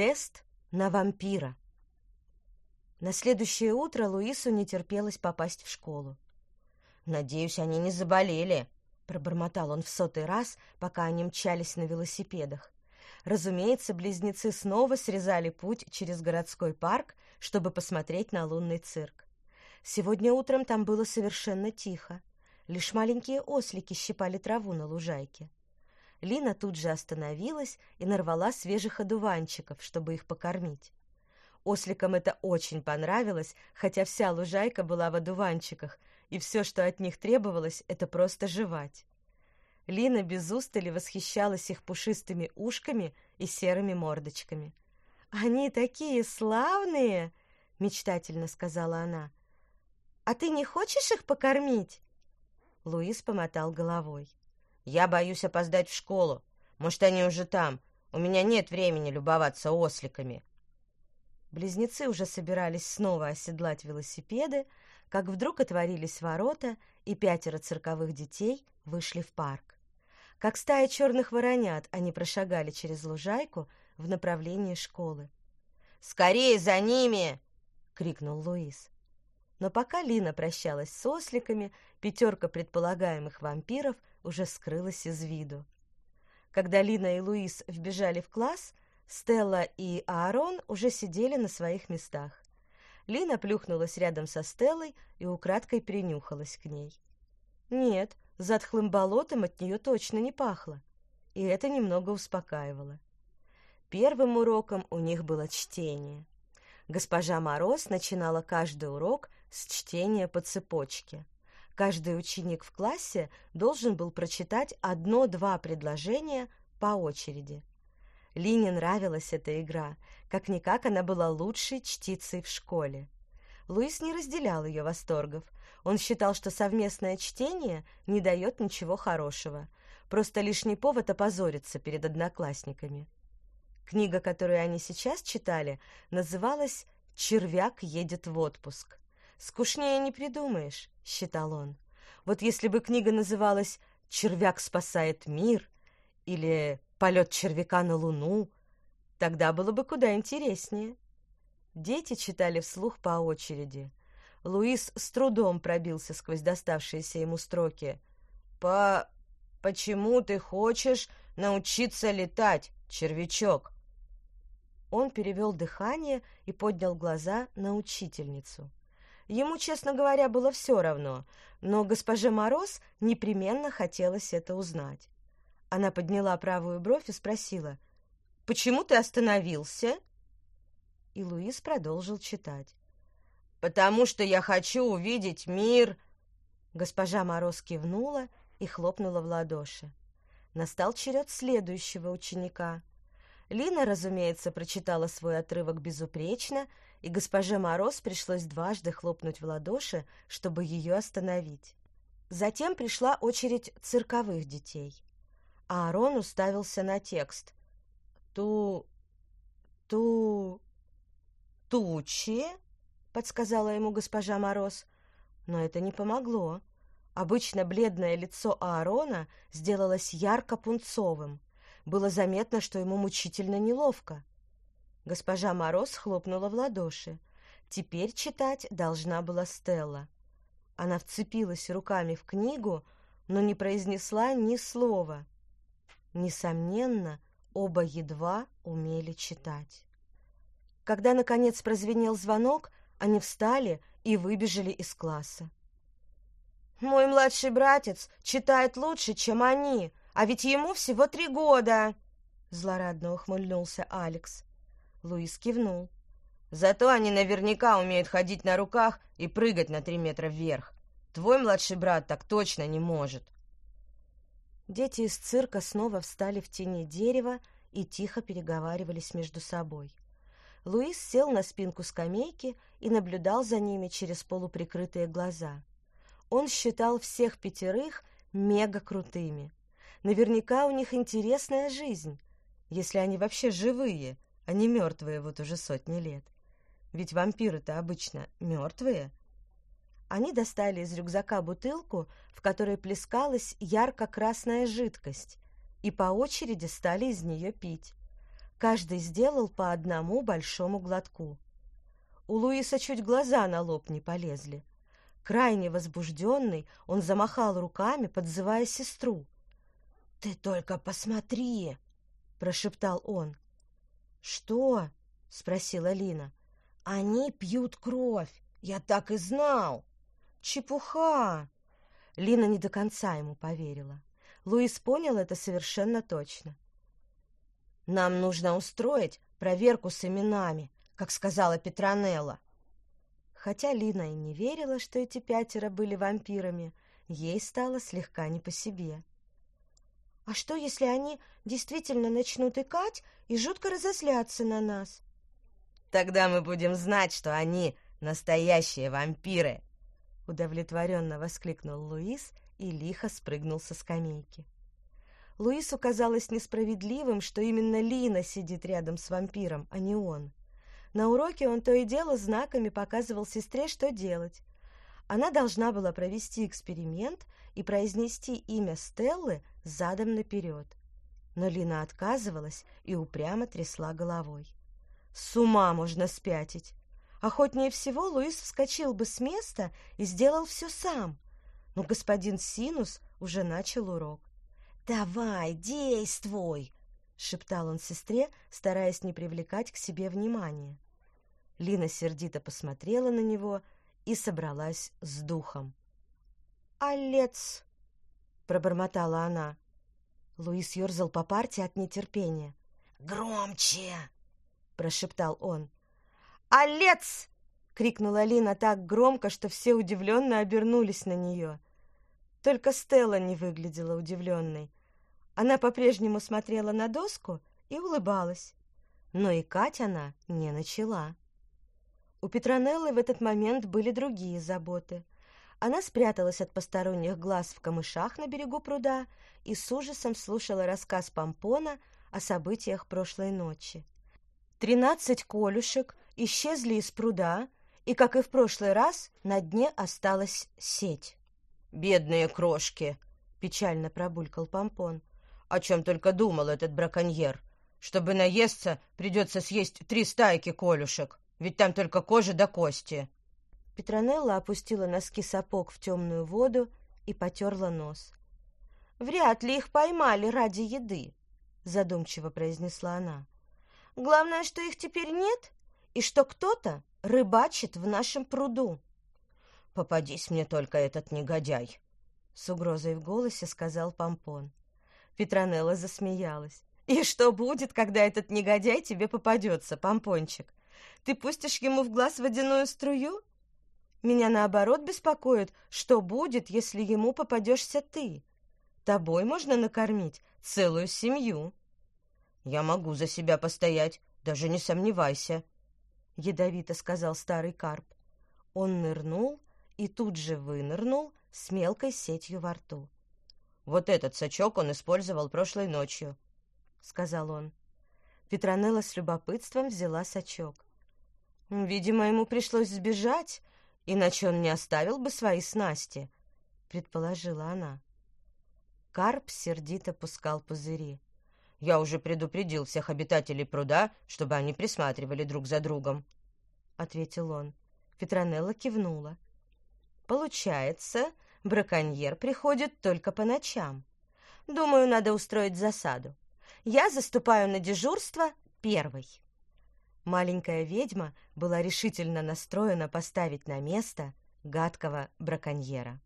Тест на вампира. На следующее утро Луису не терпелось попасть в школу. «Надеюсь, они не заболели», — пробормотал он в сотый раз, пока они мчались на велосипедах. Разумеется, близнецы снова срезали путь через городской парк, чтобы посмотреть на лунный цирк. Сегодня утром там было совершенно тихо. Лишь маленькие ослики щипали траву на лужайке. Лина тут же остановилась и нарвала свежих одуванчиков, чтобы их покормить. Осликам это очень понравилось, хотя вся лужайка была в одуванчиках, и все, что от них требовалось, это просто жевать. Лина без устали восхищалась их пушистыми ушками и серыми мордочками. «Они такие славные!» — мечтательно сказала она. «А ты не хочешь их покормить?» Луис помотал головой. Я боюсь опоздать в школу. Может, они уже там. У меня нет времени любоваться осликами. Близнецы уже собирались снова оседлать велосипеды, как вдруг отворились ворота, и пятеро цирковых детей вышли в парк. Как стая черных воронят, они прошагали через лужайку в направлении школы. «Скорее за ними!» — крикнул Луис. Но пока Лина прощалась с осликами, пятерка предполагаемых вампиров уже скрылась из виду. Когда Лина и Луис вбежали в класс, Стелла и Аарон уже сидели на своих местах. Лина плюхнулась рядом со Стеллой и украдкой принюхалась к ней. Нет, затхлым болотом от нее точно не пахло, и это немного успокаивало. Первым уроком у них было чтение. Госпожа Мороз начинала каждый урок с чтения по цепочке. Каждый ученик в классе должен был прочитать одно-два предложения по очереди. Лине нравилась эта игра, как-никак она была лучшей чтицей в школе. Луис не разделял ее восторгов. Он считал, что совместное чтение не дает ничего хорошего, просто лишний повод опозориться перед одноклассниками. Книга, которую они сейчас читали, называлась «Червяк едет в отпуск». Скучнее не придумаешь, считал он. Вот если бы книга называлась «Червяк спасает мир» или «Полет червяка на Луну», тогда было бы куда интереснее. Дети читали вслух по очереди. Луис с трудом пробился сквозь доставшиеся ему строки. «По... почему ты хочешь научиться летать, червячок?» Он перевел дыхание и поднял глаза на учительницу. Ему, честно говоря, было все равно, но госпоже Мороз непременно хотелось это узнать. Она подняла правую бровь и спросила, «Почему ты остановился?» И Луис продолжил читать. «Потому что я хочу увидеть мир...» Госпожа Мороз кивнула и хлопнула в ладоши. Настал черед следующего ученика. Лина, разумеется, прочитала свой отрывок безупречно и госпоже Мороз пришлось дважды хлопнуть в ладоши, чтобы ее остановить. Затем пришла очередь цирковых детей. А Аарон уставился на текст. «Ту... ту... тучи?» — подсказала ему госпожа Мороз. Но это не помогло. Обычно бледное лицо Аарона сделалось ярко-пунцовым. Было заметно, что ему мучительно неловко. Госпожа Мороз хлопнула в ладоши. Теперь читать должна была Стелла. Она вцепилась руками в книгу, но не произнесла ни слова. Несомненно, оба едва умели читать. Когда, наконец, прозвенел звонок, они встали и выбежали из класса. «Мой младший братец читает лучше, чем они, а ведь ему всего три года!» Злорадно ухмыльнулся Алекс. Луис кивнул. «Зато они наверняка умеют ходить на руках и прыгать на три метра вверх. Твой младший брат так точно не может». Дети из цирка снова встали в тени дерева и тихо переговаривались между собой. Луис сел на спинку скамейки и наблюдал за ними через полуприкрытые глаза. Он считал всех пятерых мега крутыми. Наверняка у них интересная жизнь, если они вообще живые — а не мертвые вот уже сотни лет. Ведь вампиры-то обычно мертвые. Они достали из рюкзака бутылку, в которой плескалась ярко-красная жидкость, и по очереди стали из нее пить. Каждый сделал по одному большому глотку. У Луиса чуть глаза на лоб не полезли. Крайне возбужденный, он замахал руками, подзывая сестру. «Ты только посмотри!» — прошептал он. «Что?» — спросила Лина. «Они пьют кровь! Я так и знал!» «Чепуха!» Лина не до конца ему поверила. Луис понял это совершенно точно. «Нам нужно устроить проверку с именами», как сказала Петронелла. Хотя Лина и не верила, что эти пятеро были вампирами, ей стало слегка не по себе. «А что, если они действительно начнут икать и жутко разозлятся на нас?» «Тогда мы будем знать, что они настоящие вампиры!» Удовлетворенно воскликнул Луис и лихо спрыгнул со скамейки. Луису казалось несправедливым, что именно Лина сидит рядом с вампиром, а не он. На уроке он то и дело знаками показывал сестре, что делать. Она должна была провести эксперимент и произнести имя Стеллы задом наперед. Но Лина отказывалась и упрямо трясла головой. С ума можно спятить. Охотнее всего Луис вскочил бы с места и сделал все сам. Но господин Синус уже начал урок. «Давай, действуй!» — шептал он сестре, стараясь не привлекать к себе внимания. Лина сердито посмотрела на него и собралась с духом. «Олец!» — пробормотала она. Луис ерзал по парте от нетерпения. «Громче!» — прошептал он. «Олец!» — крикнула Лина так громко, что все удивленно обернулись на нее. Только Стелла не выглядела удивленной. Она по-прежнему смотрела на доску и улыбалась. Но и Катя она не начала. У Петронеллы в этот момент были другие заботы. Она спряталась от посторонних глаз в камышах на берегу пруда и с ужасом слушала рассказ Помпона о событиях прошлой ночи. Тринадцать колюшек исчезли из пруда, и, как и в прошлый раз, на дне осталась сеть. «Бедные крошки!» — печально пробулькал Помпон. «О чем только думал этот браконьер! Чтобы наесться, придется съесть три стайки колюшек!» Ведь там только кожа до кости. Петронелла опустила носки сапог в темную воду и потерла нос. «Вряд ли их поймали ради еды», — задумчиво произнесла она. «Главное, что их теперь нет, и что кто-то рыбачит в нашем пруду». «Попадись мне только этот негодяй», — с угрозой в голосе сказал Помпон. Петронелла засмеялась. «И что будет, когда этот негодяй тебе попадется, Помпончик? Ты пустишь ему в глаз водяную струю? Меня, наоборот, беспокоит, что будет, если ему попадешься ты. Тобой можно накормить целую семью. Я могу за себя постоять, даже не сомневайся, — ядовито сказал старый карп. Он нырнул и тут же вынырнул с мелкой сетью во рту. «Вот этот сачок он использовал прошлой ночью», — сказал он. Петронелла с любопытством взяла сачок. Видимо, ему пришлось сбежать, иначе он не оставил бы свои снасти, предположила она. Карп сердито пускал пузыри. Я уже предупредил всех обитателей пруда, чтобы они присматривали друг за другом, ответил он. Петронелла кивнула. Получается, браконьер приходит только по ночам. Думаю, надо устроить засаду. Я заступаю на дежурство первой. Маленькая ведьма была решительно настроена поставить на место гадкого браконьера.